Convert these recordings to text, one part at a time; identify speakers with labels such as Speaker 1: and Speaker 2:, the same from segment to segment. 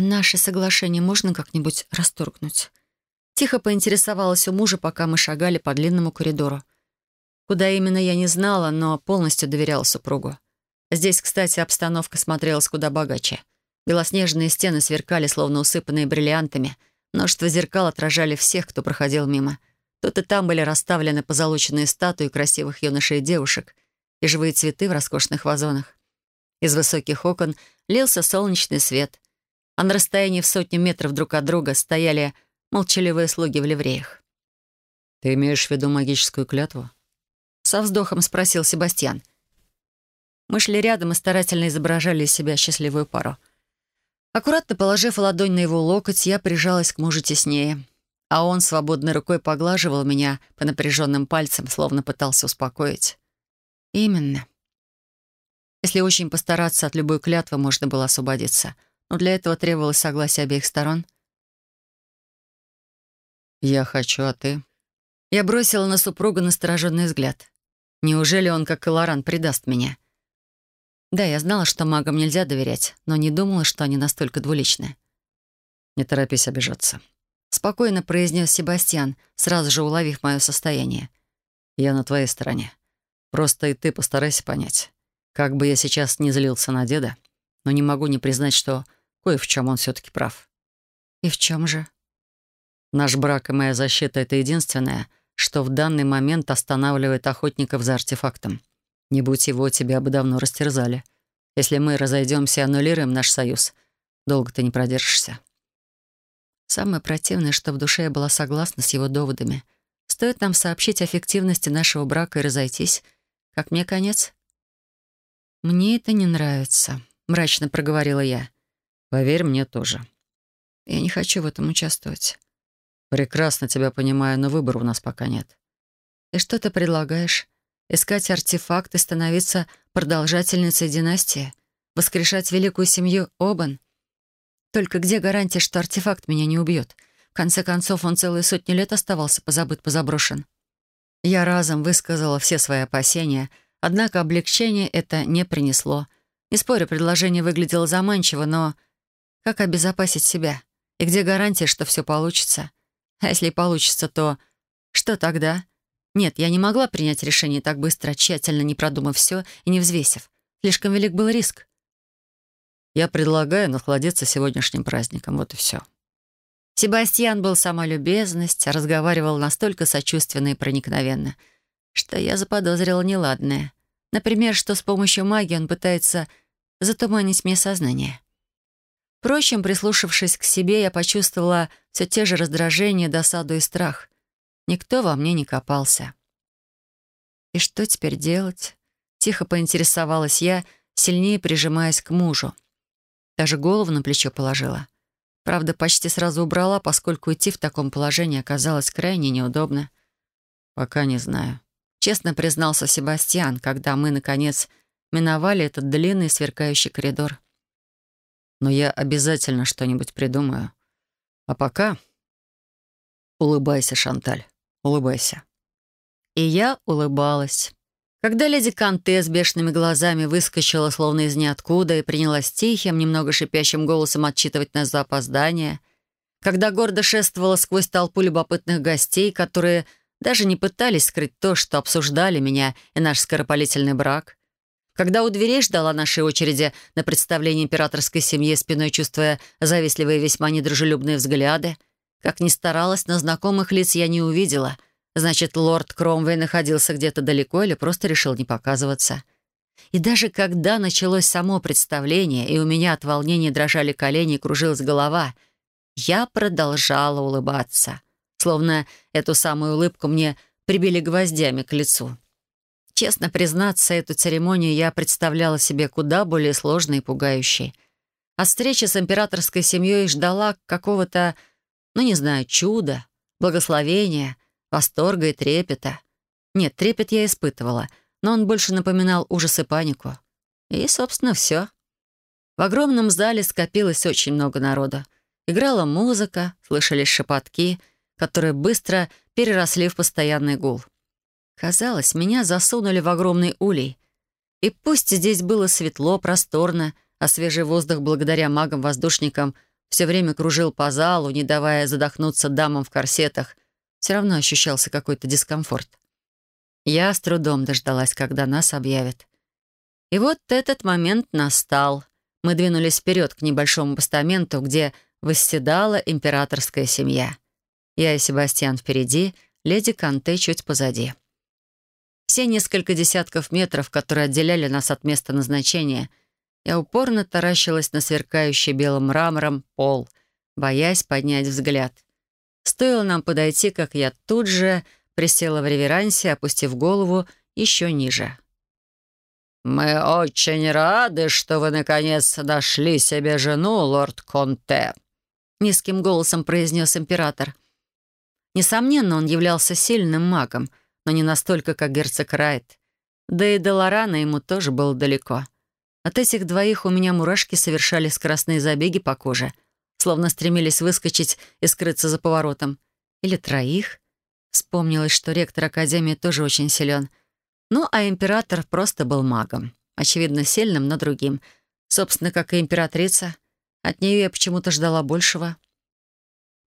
Speaker 1: «А наше соглашение можно как-нибудь расторгнуть?» Тихо поинтересовалась у мужа, пока мы шагали по длинному коридору. Куда именно я не знала, но полностью доверяла супругу. Здесь, кстати, обстановка смотрелась куда богаче. Белоснежные стены сверкали, словно усыпанные бриллиантами. Множество зеркал отражали всех, кто проходил мимо. Тут и там были расставлены позолоченные статуи красивых юношей и девушек и живые цветы в роскошных вазонах. Из высоких окон лился солнечный свет, а на расстоянии в сотню метров друг от друга стояли молчаливые слуги в ливреях.
Speaker 2: «Ты имеешь в виду магическую клятву?»
Speaker 1: Со вздохом спросил Себастьян. Мы шли рядом и старательно изображали из себя счастливую пару. Аккуратно положив ладонь на его локоть, я прижалась к мужу теснее, а он свободной рукой поглаживал меня по напряженным пальцам, словно пытался успокоить. Именно. Если очень постараться, от любой клятвы можно было освободиться — но для этого требовалось согласие обеих сторон.
Speaker 2: «Я хочу, а ты?»
Speaker 1: Я бросила на супруга настороженный взгляд. Неужели он, как и Лоран, предаст меня? Да, я знала, что магам нельзя доверять, но не думала, что они настолько двуличны.
Speaker 2: «Не торопись обижаться», —
Speaker 1: спокойно произнес Себастьян, сразу же уловив мое состояние.
Speaker 2: «Я на твоей стороне. Просто и ты постарайся понять. Как бы я сейчас не злился на деда, но не могу не признать, что Кое в чем он все-таки прав.
Speaker 1: И в чем же?
Speaker 2: Наш брак и моя защита — это единственное, что в данный момент останавливает охотников за артефактом. Не будь его, тебя бы давно растерзали. Если мы разойдемся и аннулируем наш союз, долго ты не продержишься.
Speaker 1: Самое противное, что в душе я была согласна с его доводами. Стоит нам сообщить о фиктивности нашего брака и разойтись, как мне конец. «Мне это не нравится», — мрачно проговорила я.
Speaker 2: Поверь мне тоже.
Speaker 1: Я не хочу в этом участвовать.
Speaker 2: Прекрасно тебя понимаю, но выбора у нас пока нет.
Speaker 1: И что ты предлагаешь? Искать артефакты, становиться продолжательницей династии? Воскрешать великую семью Обан? Только где гарантия, что артефакт меня не убьет? В конце концов, он целые сотни лет оставался позабыт, позаброшен. Я разом высказала все свои опасения, однако облегчение это не принесло. Не спорю, предложение выглядело заманчиво, но как обезопасить себя? И где гарантия, что все получится? А если и получится, то что тогда? Нет, я не могла принять решение так быстро, тщательно не продумав все и не взвесив. Слишком велик был риск.
Speaker 2: Я предлагаю насладиться сегодняшним праздником, вот и все.
Speaker 1: Себастьян был сама любезность, разговаривал настолько сочувственно и проникновенно, что я заподозрила неладное. Например, что с помощью магии он пытается затуманить мне сознание. Впрочем, прислушавшись к себе, я почувствовала все те же раздражение, досаду и страх. Никто во мне не копался. «И что теперь делать?» Тихо поинтересовалась я, сильнее прижимаясь к мужу. Даже голову на плечо положила. Правда, почти сразу убрала, поскольку идти в таком положении оказалось крайне неудобно.
Speaker 2: «Пока не знаю», —
Speaker 1: честно признался Себастьян, когда мы, наконец, миновали этот длинный сверкающий коридор
Speaker 2: но я обязательно что-нибудь придумаю. А пока... Улыбайся, Шанталь, улыбайся.
Speaker 1: И я улыбалась. Когда леди Канте с бешеными глазами выскочила словно из ниоткуда и принялась тихим, немного шипящим голосом отчитывать нас за опоздание, когда гордо шествовала сквозь толпу любопытных гостей, которые даже не пытались скрыть то, что обсуждали меня и наш скоропалительный брак, когда у дверей ждала нашей очереди на представление императорской семьи, спиной чувствуя завистливые весьма недружелюбные взгляды, как ни старалась, но знакомых лиц я не увидела. Значит, лорд Кромвей находился где-то далеко или просто решил не показываться. И даже когда началось само представление, и у меня от волнения дрожали колени и кружилась голова, я продолжала улыбаться, словно эту самую улыбку мне прибили гвоздями к лицу. Честно признаться, эту церемонию я представляла себе куда более сложной и пугающей. От встречи с императорской семьей ждала какого-то, ну не знаю, чуда, благословения, восторга и трепета. Нет, трепет я испытывала, но он больше напоминал ужас и панику. И, собственно, все. В огромном зале скопилось очень много народа. Играла музыка, слышались шепотки, которые быстро переросли в постоянный гул. Казалось, меня засунули в огромный улей. И пусть здесь было светло, просторно, а свежий воздух благодаря магам-воздушникам все время кружил по залу, не давая задохнуться дамам в корсетах, все равно ощущался какой-то дискомфорт. Я с трудом дождалась, когда нас объявят. И вот этот момент настал. Мы двинулись вперед к небольшому постаменту, где восседала императорская семья. Я и Себастьян впереди, леди Канте чуть позади. Все несколько десятков метров, которые отделяли нас от места назначения, я упорно таращилась на сверкающий белым мрамором пол, боясь поднять взгляд. Стоило нам подойти, как я тут же присела в реверансе, опустив голову еще ниже. «Мы очень рады, что вы, наконец, нашли себе жену, лорд Конте», — низким голосом произнес император. Несомненно, он являлся сильным магом, но не настолько, как герцог Райт. Да и до Лорана ему тоже было далеко. От этих двоих у меня мурашки совершали скоростные забеги по коже, словно стремились выскочить и скрыться за поворотом. Или троих. Вспомнилось, что ректор Академии тоже очень силен — ну, а император просто был магом. Очевидно, сильным, но другим. Собственно, как и императрица. От нее я почему-то ждала большего.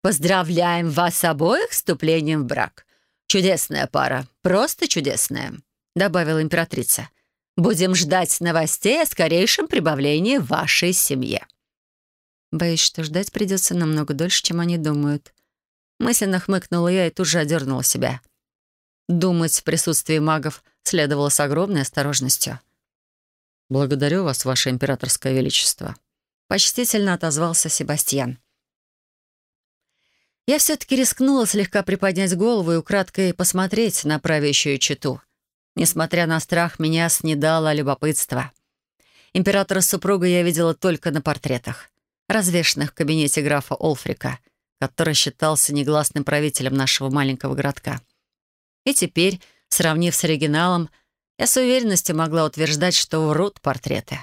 Speaker 1: «Поздравляем вас обоих с вступлением в брак. Чудесная пара, просто чудесная», — добавила императрица. «Будем ждать новостей о скорейшем прибавлении в вашей семье». Боюсь, что ждать придется намного дольше, чем они думают. Мысленно хмыкнула я и тут же одернула себя. Думать в присутствии магов следовало с огромной осторожностью.
Speaker 2: «Благодарю вас, ваше императорское величество», —
Speaker 1: почтительно отозвался Себастьян. Я все-таки рискнула слегка приподнять голову и украдкой посмотреть на правящую читу. Несмотря на страх, меня снедало любопытство. Императора с супругой я видела только на портретах, развешанных в кабинете графа Олфрика, который считался негласным правителем нашего маленького городка. И теперь Сравнив с оригиналом, я с уверенностью могла утверждать, что врут портреты.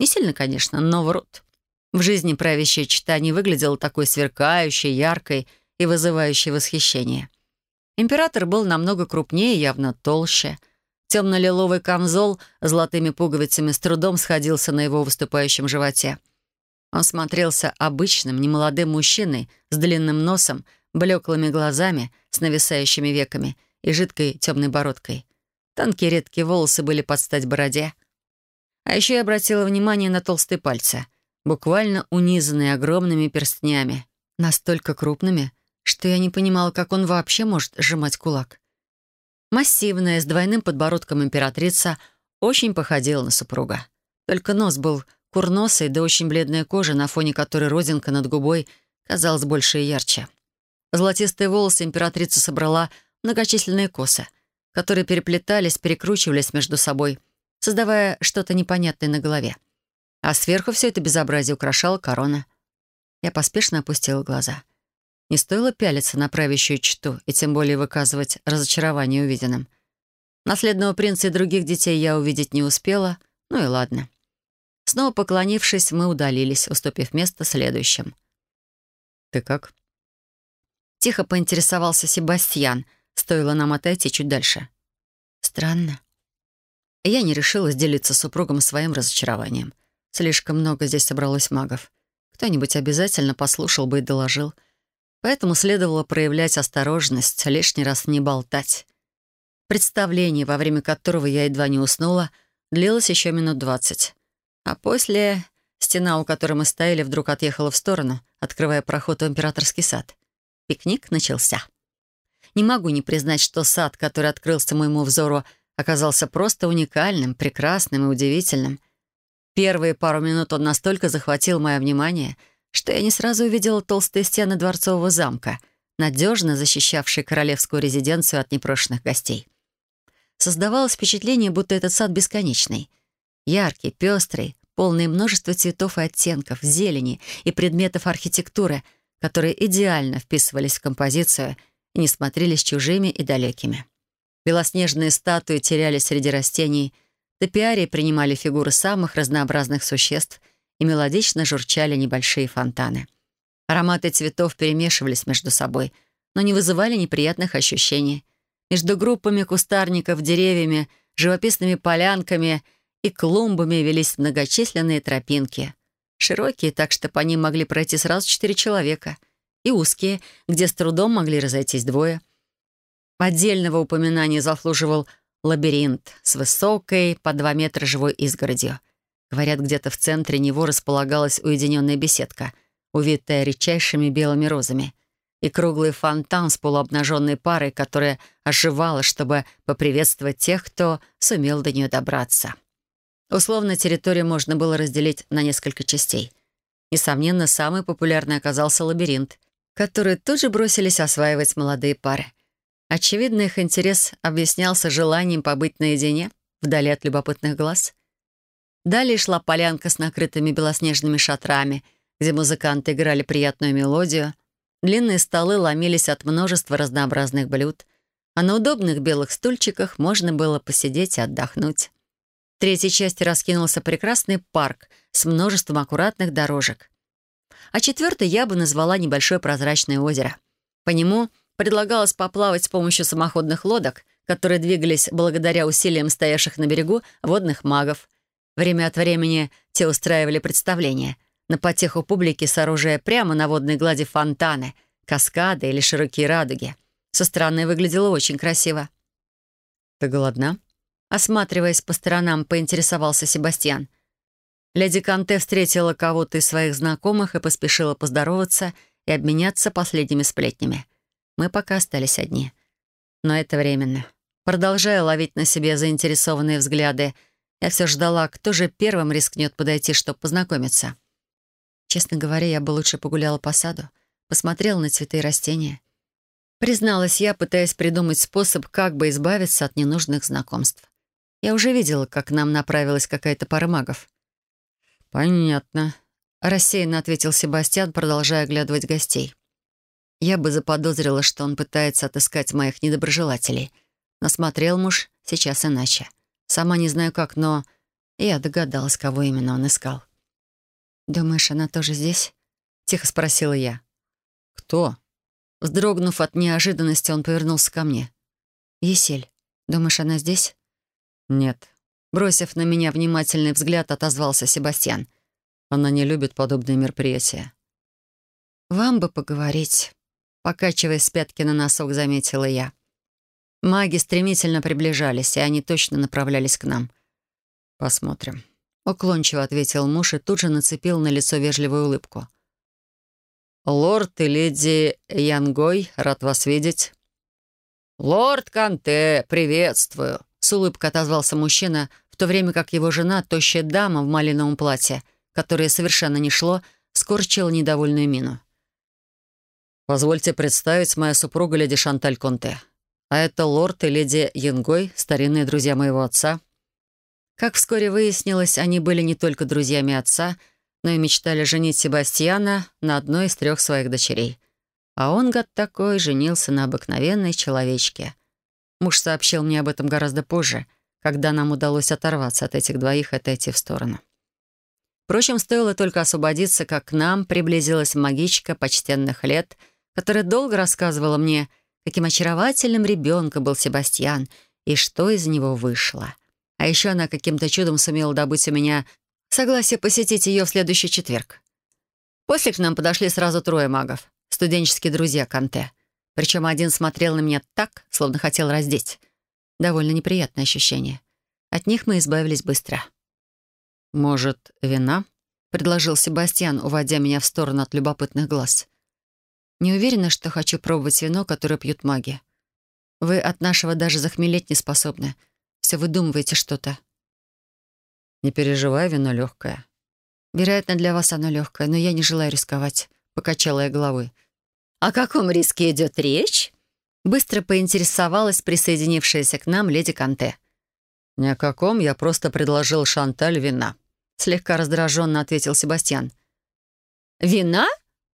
Speaker 1: Не сильно, конечно, но врут. В жизни правящая чита не выглядела такой сверкающей, яркой и вызывающей восхищение. Император был намного крупнее, явно толще. Темно-лиловый камзол с золотыми пуговицами с трудом сходился на его выступающем животе. Он смотрелся обычным, немолодым мужчиной с длинным носом, блеклыми глазами, с нависающими веками — и жидкой темной бородкой. Тонкие редкие волосы были под стать бороде. А еще я обратила внимание на толстые пальцы, буквально унизанные огромными перстнями, настолько крупными, что я не понимала, как он вообще может сжимать кулак. Массивная, с двойным подбородком императрица очень походила на супруга. Только нос был курносый, да очень бледная кожа, на фоне которой родинка над губой казалась больше и ярче. Золотистые волосы императрица собрала многочисленные косы, которые переплетались, перекручивались между собой, создавая что-то непонятное на голове. А сверху все это безобразие украшала корона. Я поспешно опустила глаза. Не стоило пялиться на правящую чту и тем более выказывать разочарование увиденным. Наследного принца и других детей я увидеть не успела, ну и ладно. Снова поклонившись, мы удалились, уступив место следующим.
Speaker 2: «Ты как?»
Speaker 1: Тихо поинтересовался Себастьян — Стоило нам отойти чуть дальше. Странно. Я не решилась делиться с супругом своим разочарованием. Слишком много здесь собралось магов. Кто-нибудь обязательно послушал бы и доложил. Поэтому следовало проявлять осторожность, лишний раз не болтать. Представление, во время которого я едва не уснула, длилось еще минут двадцать. А после стена, у которой мы стояли, вдруг отъехала в сторону, открывая проход в императорский сад. Пикник начался. Не могу не признать, что сад, который открылся моему взору, оказался просто уникальным, прекрасным и удивительным. Первые пару минут он настолько захватил мое внимание, что я не сразу увидела толстые стены дворцового замка, надежно защищавшие королевскую резиденцию от непрошенных гостей. Создавалось впечатление, будто этот сад бесконечный. Яркий, пестрый, полный множества цветов и оттенков, зелени и предметов архитектуры, которые идеально вписывались в композицию — и не смотрелись чужими и далекими. Белоснежные статуи терялись среди растений, топиарии принимали фигуры самых разнообразных существ и мелодично журчали небольшие фонтаны. Ароматы цветов перемешивались между собой, но не вызывали неприятных ощущений. Между группами кустарников, деревьями, живописными полянками и клумбами велись многочисленные тропинки. Широкие, так что по ним могли пройти сразу четыре человека. И узкие, где с трудом могли разойтись двое. Отдельного упоминания заслуживал лабиринт с высокой, по два метра живой изгородью. Говорят, где-то в центре него располагалась уединенная беседка, увитая редчайшими белыми розами, и круглый фонтан с полуобнаженной парой, которая оживала, чтобы поприветствовать тех, кто сумел до нее добраться. Условно, территорию можно было разделить на несколько частей. Несомненно, самый популярный оказался лабиринт, который тут же бросились осваивать молодые пары. Очевидно, их интерес объяснялся желанием побыть наедине, вдали от любопытных глаз. Далее шла полянка с накрытыми белоснежными шатрами, где музыканты играли приятную мелодию. Длинные столы ломились от множества разнообразных блюд, а на удобных белых стульчиках можно было посидеть и отдохнуть. В третьей части раскинулся прекрасный парк с множеством аккуратных дорожек. А четвертой я бы назвала небольшое прозрачное озеро. По нему предлагалось поплавать с помощью самоходных лодок, которые двигались благодаря усилиям стоявших на берегу водных магов. Время от времени те устраивали представления, на потеху публики сооружая прямо на водной глади фонтаны, каскады или широкие радуги. Со стороны выглядело очень красиво.
Speaker 2: «Ты голодна?»
Speaker 1: Осматриваясь по сторонам, поинтересовался Себастьян. Леди Канте встретила кого-то из своих знакомых и поспешила поздороваться и обменяться последними сплетнями. Мы пока остались одни. Но это временно. Продолжая ловить на себе заинтересованные взгляды, я все ждала, кто же первым рискнет подойти, чтобы познакомиться. Честно говоря, я бы лучше погуляла по саду, посмотрела на цветы и растения. Призналась я, пытаясь придумать способ, как бы избавиться от ненужных знакомств. Я уже видела, как к нам направилась какая-то пара магов.
Speaker 2: «Понятно», —
Speaker 1: рассеянно ответил Себастьян, продолжая оглядывать гостей. Я бы заподозрила, что он пытается отыскать моих недоброжелателей. Но смотрел муж сейчас иначе. Сама не знаю как, но я догадалась, кого именно он искал. «Думаешь, она тоже здесь?» — тихо спросила я.
Speaker 2: «Кто?»
Speaker 1: Вздрогнув от неожиданности, он повернулся ко мне. «Есель, думаешь, она здесь?»
Speaker 2: «Нет».
Speaker 1: Бросив на меня внимательный взгляд, отозвался Себастьян.
Speaker 2: «Она не любит подобные мероприятия».
Speaker 1: «Вам бы поговорить». Покачиваясь с пятки на носок, заметила я. Маги стремительно приближались, и они точно направлялись к нам.
Speaker 2: «Посмотрим», —
Speaker 1: уклончиво ответил муж и тут же нацепил на лицо вежливую улыбку.
Speaker 2: «Лорд и леди Янгой, рад вас видеть».
Speaker 1: «Лорд Канте, приветствую», — с улыбкой отозвался мужчина, в то время как его жена, тощая дама в малиновом платье, которое совершенно не шло, скорчила недовольную мину.
Speaker 2: Позвольте представить моя супруга леди Шанталь Конте. А это лорд и леди Янгой, старинные друзья моего отца.
Speaker 1: Как вскоре выяснилось, они были не только друзьями отца, но и мечтали женить Себастьяна на одной из трех своих дочерей. А он, гад такой, женился на обыкновенной человечке. Муж сообщил мне об этом гораздо позже, когда нам удалось оторваться от этих двоих и отойти в сторону. Впрочем, стоило только освободиться, как к нам приблизилась магичка почтенных лет — которая долго рассказывала мне, каким очаровательным ребенком был Себастьян и что из него вышло. А еще она каким-то чудом сумела добыть у меня согласие посетить ее в следующий четверг. После к нам подошли сразу трое магов, студенческие друзья Канте. Причем один смотрел на меня так, словно хотел раздеть. Довольно неприятное ощущение. От них мы избавились быстро.
Speaker 2: «Может, вина?»
Speaker 1: — предложил Себастьян, уводя меня в сторону от любопытных глаз. Не уверена, что хочу пробовать вино, которое пьют маги. Вы от нашего даже захмелеть не способны. Все выдумываете что-то.
Speaker 2: Не переживай, вино легкое.
Speaker 1: Вероятно, для вас оно легкое, но я не желаю рисковать. Покачала я головой.
Speaker 3: О каком риске идет речь?
Speaker 1: Быстро поинтересовалась присоединившаяся к нам леди Канте.
Speaker 2: «Ни о каком, я просто предложил Шанталь вина», —
Speaker 1: слегка раздраженно ответил Себастьян.
Speaker 3: «Вина?»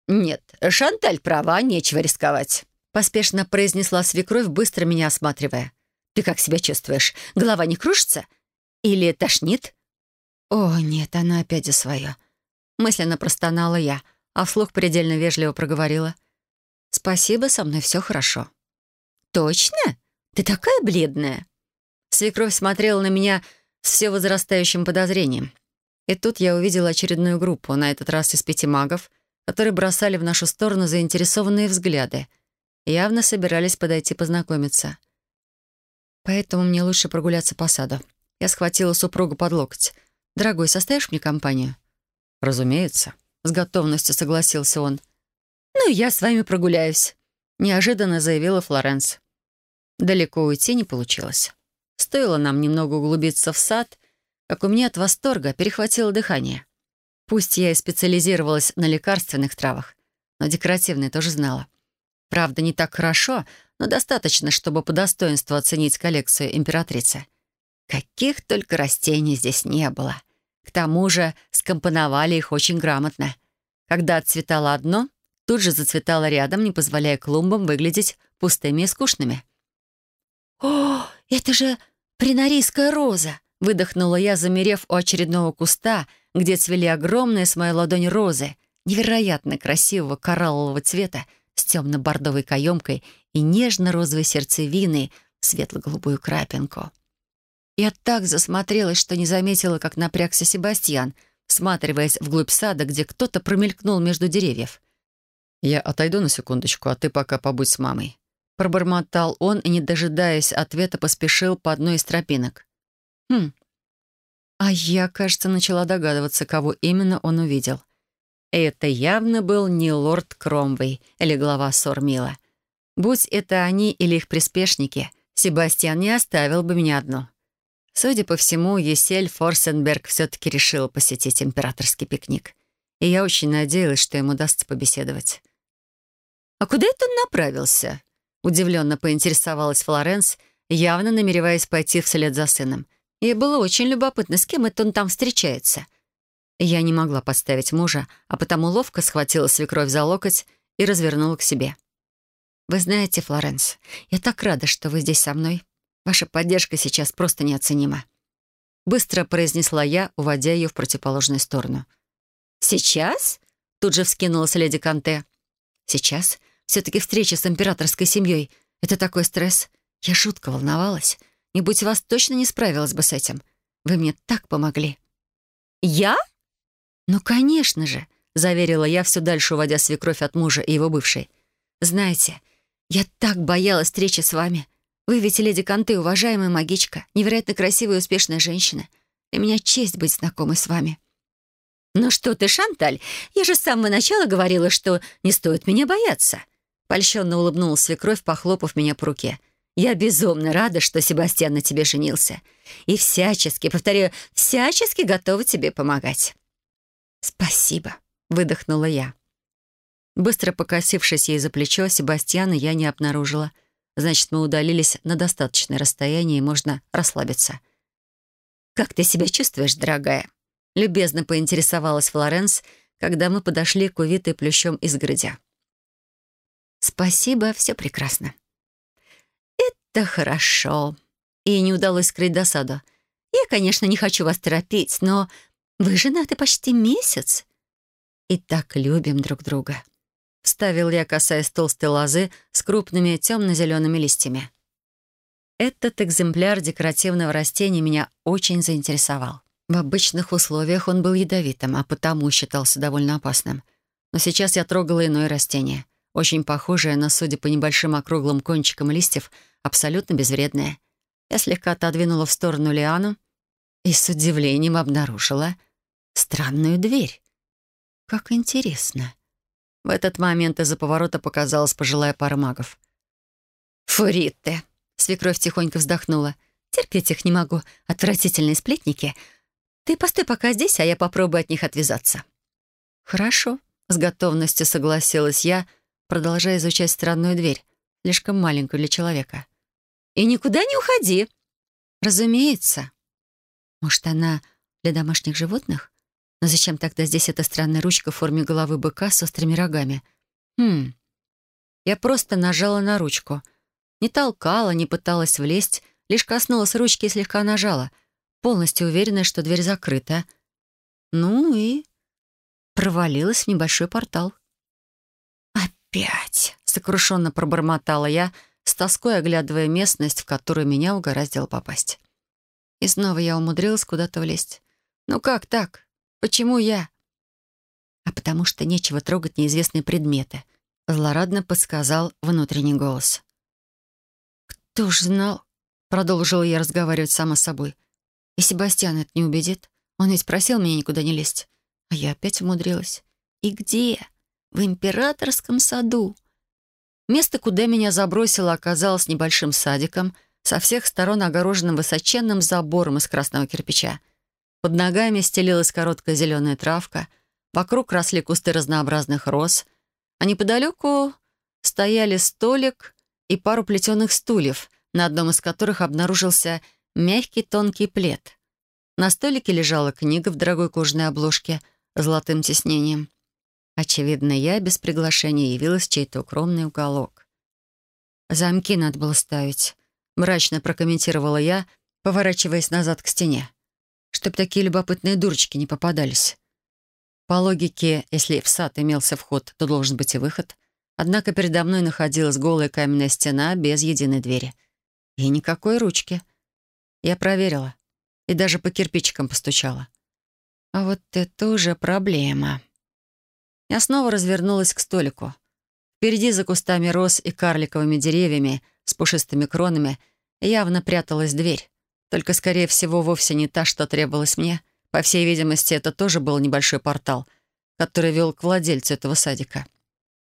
Speaker 3: «Нет, Шанталь права, нечего рисковать», —
Speaker 1: поспешно произнесла свекровь, быстро меня осматривая.
Speaker 3: «Ты как себя чувствуешь? Голова не кружится? Или тошнит?»
Speaker 1: «О, нет, она опять за свое». Мысленно простонала я, а вслух предельно вежливо проговорила. «Спасибо, со мной все хорошо».
Speaker 3: «Точно? Ты такая бледная?»
Speaker 1: Свекровь смотрела на меня с все возрастающим подозрением. И тут я увидела очередную группу, на этот раз из пяти магов, которые бросали в нашу сторону заинтересованные взгляды. Явно собирались подойти познакомиться. Поэтому мне лучше прогуляться по саду. Я схватила супругу под локоть. «Дорогой, составишь мне компанию?»
Speaker 2: «Разумеется», — с готовностью согласился он.
Speaker 1: «Ну, я с вами прогуляюсь», — неожиданно заявила Флоренс. Далеко уйти не получилось. Стоило нам немного углубиться в сад, как у меня от восторга перехватило дыхание. Пусть я и специализировалась на лекарственных травах, но декоративные тоже знала. Правда, не так хорошо, но достаточно, чтобы по достоинству оценить коллекцию императрицы. Каких только растений здесь не было. К тому же скомпоновали их очень грамотно. Когда отцветало одно, тут же зацветало рядом, не позволяя клумбам выглядеть пустыми и скучными. «О, это же принарийская роза!» — выдохнула я, замерев у очередного куста, где цвели огромные с моей ладони розы, невероятно красивого кораллового цвета с темно-бордовой каемкой и нежно-розовой сердцевиной в светло-голубую крапинку. Я так засмотрелась, что не заметила, как напрягся Себастьян, всматриваясь вглубь сада, где кто-то промелькнул между деревьев.
Speaker 2: «Я отойду на секундочку, а ты пока побудь с мамой»,
Speaker 1: Пробормотал он и, не дожидаясь ответа, поспешил по одной из тропинок. Хм. А я, кажется, начала догадываться, кого именно он увидел. Это явно был не лорд Кромвей или глава Сормила. Будь это они или их приспешники, Себастьян не оставил бы меня одну. Судя по всему, Есель Форсенберг все-таки решил посетить императорский пикник. И я очень надеялась, что ему удастся побеседовать. «А куда это он направился?» Удивленно поинтересовалась Флоренс, явно намереваясь пойти вслед за сыном. Ей было очень любопытно, с кем это он там встречается. Я не могла подставить мужа, а потому ловко схватила свекровь за локоть и развернула к себе. «Вы знаете, Флоренс, я так рада, что вы здесь со мной. Ваша поддержка сейчас просто неоценима». Быстро произнесла я, уводя ее в противоположную сторону. «Сейчас?» — тут же вскинулась леди Канте. «Сейчас? Все-таки встреча с императорской семьей — это такой стресс. Я жутко волновалась. Не будь вас, точно не справилась бы с этим. Вы мне так помогли». «Я?» «Ну, конечно же», — заверила я, все дальше уводя свекровь от мужа и его бывшей. «Знаете, я так боялась встречи с вами. Вы ведь леди Канты, уважаемая магичка, невероятно красивая и успешная женщина. Для меня честь быть знакомой с вами». «Ну что ты, Шанталь, я же с самого начала говорила, что не стоит меня бояться», Польщенно улыбнулась свекровь, похлопав меня по руке. «Я безумно рада, что Себастьян на тебе женился. И всячески, повторяю, всячески готова тебе помогать». «Спасибо», — выдохнула я. Быстро покосившись ей за плечо, Себастьяна я не обнаружила. Значит, мы удалились на достаточное расстояние, и можно расслабиться. «Как ты себя чувствуешь, дорогая?» Любезно поинтересовалась Флоренс, когда мы подошли к увитой плющом изгородя. «Спасибо, все прекрасно». «Это хорошо». И не удалось скрыть досаду. «Я, конечно, не хочу вас торопить, но вы женаты почти месяц. И так любим друг друга». Вставил я, касаясь толстой лозы с крупными темно-зелеными листьями. Этот экземпляр декоративного растения меня очень заинтересовал. В обычных условиях он был ядовитым, а потому считался довольно опасным. Но сейчас я трогала иное растение — очень похожая, но, судя по небольшим округлым кончикам листьев, абсолютно безвредная. Я слегка отодвинула в сторону лиану и с удивлением обнаружила странную дверь. Как интересно. В этот момент из-за поворота показалась пожилая пара магов. «Фуритте!» — свекровь тихонько вздохнула. «Терпеть их не могу. Отвратительные сплетники. Ты постой пока здесь, а я попробую от них отвязаться». «Хорошо», — с готовностью согласилась я, — продолжая изучать странную дверь, слишком маленькую для человека. «И никуда не уходи!» «Разумеется!» «Может, она для домашних животных? Но зачем тогда здесь эта странная ручка в форме головы быка с острыми рогами?» «Хм...» Я просто нажала на ручку. Не толкала, не пыталась влезть, лишь коснулась ручки и слегка нажала, полностью уверенная, что дверь закрыта. Ну и провалилась в небольшой портал. «Опять!» — сокрушенно пробормотала я, с тоской оглядывая местность, в которую меня угораздило попасть. И снова я умудрилась куда-то влезть. «Ну как так? Почему я?» «А потому что нечего трогать неизвестные предметы», — злорадно подсказал внутренний голос. «Кто ж знал?» — продолжила я разговаривать сама с собой. «И Себастьян это не убедит. Он ведь просил меня никуда не лезть. А я опять умудрилась. И где? В императорском саду. Место, куда меня забросило, оказалось небольшим садиком, со всех сторон огороженным высоченным забором из красного кирпича. Под ногами стелилась короткая зеленая травка, вокруг росли кусты разнообразных роз, а неподалеку стояли столик и пару плетеных стульев, на одном из которых обнаружился мягкий тонкий плед. На столике лежала книга в дорогой кожаной обложке с золотым тиснением. Очевидно, я без приглашения явилась в чей-то укромный уголок. «Замки надо было ставить», — мрачно прокомментировала я, поворачиваясь назад к стене. «Чтоб такие любопытные дурочки не попадались». По логике, если в сад имелся вход, то должен быть и выход. Однако передо мной находилась голая каменная стена без единой двери. И никакой ручки. Я проверила. И даже по кирпичикам постучала. А вот это уже проблема. Я снова развернулась к столику. Впереди за кустами роз и карликовыми деревьями с пушистыми кронами явно пряталась дверь. Только, скорее всего, вовсе не та, что требовалось мне. По всей видимости, это тоже был небольшой портал, который вел к владельцу этого садика.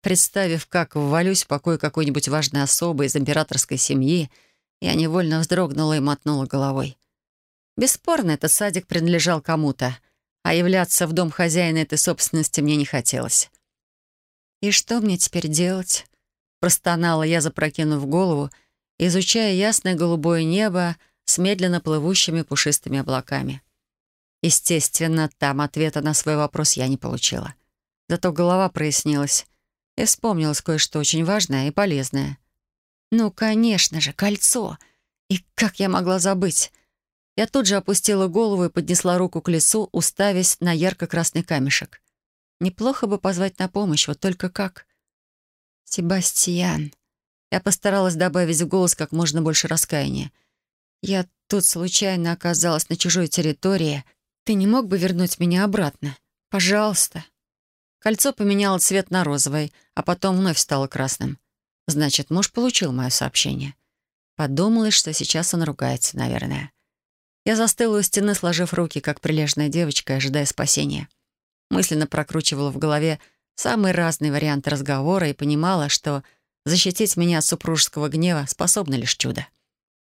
Speaker 1: Представив, как ввалюсь в покой какой-нибудь важной особы из императорской семьи, я невольно вздрогнула и мотнула головой. Бесспорно, этот садик принадлежал кому-то, а являться в дом хозяина этой собственности мне не хотелось. «И что мне теперь делать?» Простонала я, запрокинув голову, изучая ясное голубое небо с медленно плывущими пушистыми облаками. Естественно, там ответа на свой вопрос я не получила. Зато голова прояснилась, и вспомнилось кое-что очень важное и полезное. «Ну, конечно же, кольцо! И как я могла забыть?» Я тут же опустила голову и поднесла руку к лицу, уставясь на ярко-красный камешек. Неплохо бы позвать на помощь, вот только как? «Себастьян». Я постаралась добавить в голос как можно больше раскаяния. «Я тут случайно оказалась на чужой территории. Ты не мог бы вернуть меня обратно? Пожалуйста». Кольцо поменяло цвет на розовый, а потом вновь стало красным. Значит, муж получил мое сообщение. Подумалось, что сейчас он ругается, наверное. Я застыла у стены, сложив руки, как прилежная девочка, ожидая спасения. Мысленно прокручивала в голове самые разные варианты разговора и понимала, что защитить меня от супружеского гнева способно лишь чудо.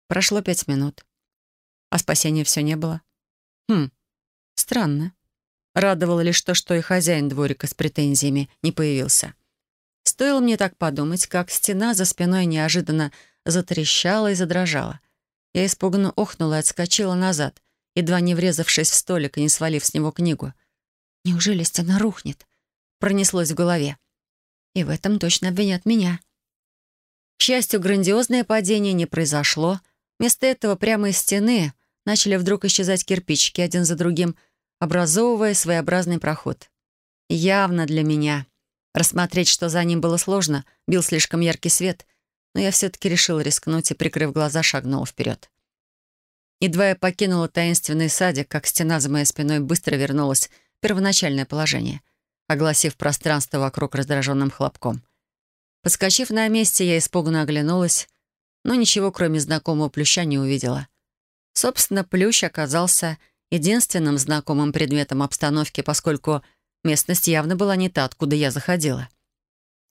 Speaker 1: Прошло пять минут. А спасения все не было. Хм, странно. Радовало лишь то, что и хозяин дворика с претензиями не появился. Стоило мне так подумать, как стена за спиной неожиданно затрещала и задрожала. Я испуганно охнула и отскочила назад, едва не врезавшись в столик и не свалив с него книгу. «Неужели стена рухнет?» Пронеслось в голове. И в этом точно обвинят меня. К счастью, грандиозное падение не произошло. Вместо этого прямо из стены начали вдруг исчезать кирпичики один за другим, образовывая своеобразный проход. Явно для меня. Рассмотреть, что за ним было сложно, бил слишком яркий свет — но я все-таки решила рискнуть и, прикрыв глаза, шагнула вперед. Едва я покинула таинственный садик, как стена за моей спиной быстро вернулась в первоначальное положение, огласив пространство вокруг раздраженным хлопком. Подскочив на месте, я испуганно оглянулась, но ничего, кроме знакомого плюща, не увидела. Собственно, плющ оказался единственным знакомым предметом обстановки, поскольку местность явно была не та, откуда я заходила.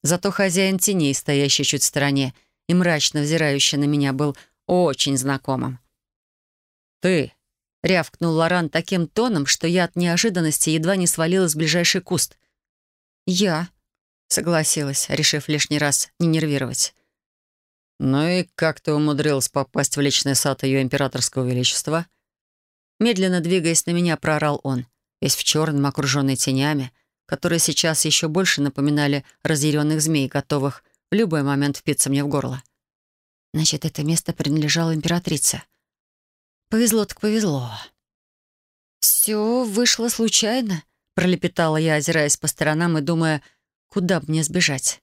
Speaker 1: Зато хозяин теней, стоящий чуть в стороне, и мрачно взирающий на меня был очень знакомым. «Ты!» — рявкнул Лоран таким тоном, что я от неожиданности едва не свалилась в ближайший куст. «Я», — согласилась, решив лишний раз не нервировать. «Ну и как ты умудрилась попасть в личный сад ее императорского величества?» Медленно двигаясь на меня, проорал он, весь в черном, окруженный тенями, которые сейчас еще больше напоминали разъяренных змей, готовых в любой момент впиться мне в горло. Значит, это место принадлежало императрице. Повезло так повезло. «Все вышло случайно», — пролепетала я, озираясь по сторонам и думая, куда бы мне сбежать.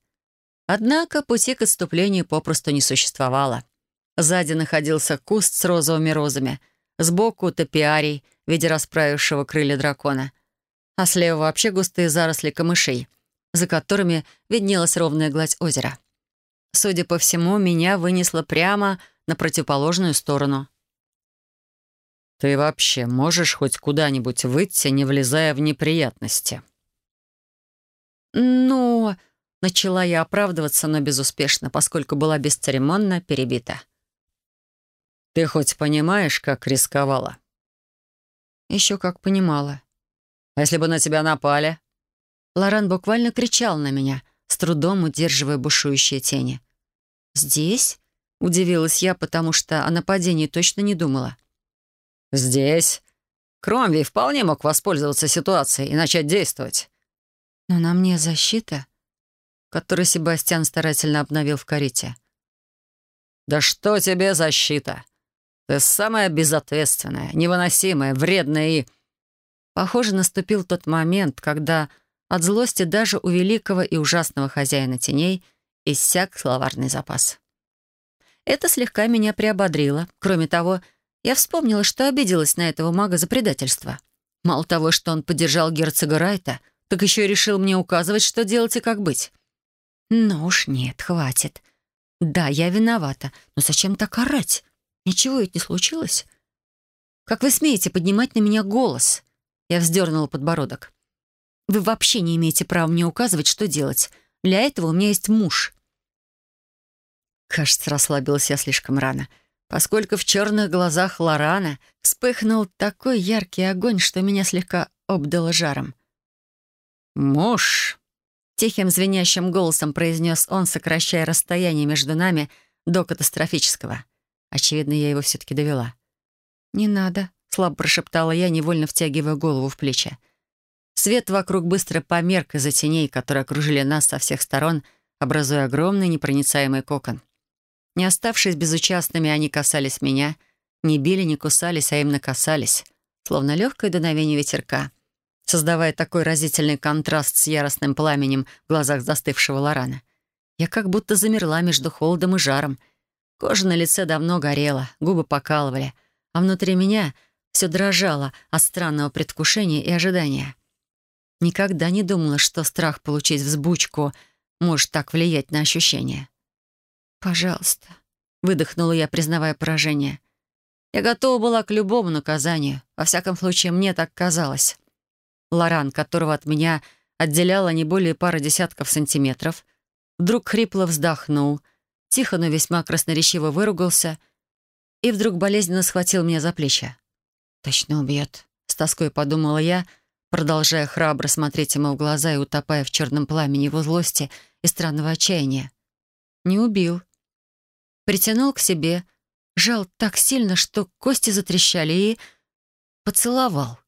Speaker 1: Однако пути к отступлению попросту не существовало. Сзади находился куст с розовыми розами, сбоку — топиарий в виде расправившего крылья дракона. а слева вообще густые заросли камышей, за которыми виднелась ровная гладь озера. Судя по всему, меня вынесло прямо на противоположную сторону.
Speaker 2: «Ты вообще можешь хоть куда-нибудь выйти, не влезая в неприятности?»
Speaker 1: «Ну...» — начала я оправдываться, но безуспешно, поскольку была бесцеремонно перебита.
Speaker 2: «Ты хоть понимаешь, как рисковала?»
Speaker 1: «Еще как понимала».
Speaker 2: «А если бы на тебя напали?»
Speaker 1: Лоран буквально кричал на меня, с трудом удерживая бушующие тени. «Здесь?» — удивилась я, потому что о нападении точно не думала.
Speaker 2: «Здесь. Кромви вполне мог воспользоваться ситуацией и начать действовать».
Speaker 1: «Но на мне защита», которую Себастьян старательно обновил в карете.
Speaker 2: «Да что тебе защита? Ты самая безответственная, невыносимая, вредная и...»
Speaker 1: Похоже, наступил тот момент, когда от злости даже у великого и ужасного хозяина теней иссяк словарный запас. Это слегка меня приободрило. Кроме того, я вспомнила, что обиделась на этого мага за предательство. Мало того, что он поддержал герцога Райта, так еще и решил мне указывать, что делать и как быть. Ну уж нет, хватит. Да, я виновата, но зачем так орать? Ничего ведь не случилось. Как вы смеете поднимать на меня голос? Я вздернула подбородок. Вы вообще не имеете права мне указывать, что делать. Для этого у меня есть муж. Кажется, расслабилась я слишком рано, поскольку в черных глазах Лорана вспыхнул такой яркий огонь, что меня слегка обдало жаром.
Speaker 2: «Муж!»
Speaker 1: — тихим звенящим голосом произнес он, сокращая расстояние между нами до катастрофического. Очевидно, я его все-таки довела. «Не надо», — слабо прошептала я, невольно втягивая голову в плечи. Свет вокруг быстро померк из-за теней, которые окружили нас со всех сторон, образуя огромный непроницаемый кокон. Не оставшись безучастными, они касались меня. Не били, не кусались, а именно касались. Словно легкое дуновение ветерка. Создавая такой разительный контраст с яростным пламенем в глазах застывшего Лорана. Я как будто замерла между холодом и жаром. Кожа на лице давно горела, губы покалывали, а внутри меня все дрожало от странного предвкушения и ожидания. Никогда не думала, что страх получить взбучку может так влиять на ощущения. «Пожалуйста», — выдохнула я, признавая поражение. Я готова была к любому наказанию. Во всяком случае, мне так казалось. Лоран, которого от меня отделяло не более пары десятков сантиметров, вдруг хрипло вздохнул, тихо, но весьма красноречиво выругался и вдруг болезненно схватил меня за плечи. «Точно убьет», — с тоской подумала я, продолжая храбро смотреть ему в глаза и утопая в черном пламени его злости и странного отчаяния. Не убил. Притянул к себе, жал так сильно, что кости затрещали и поцеловал.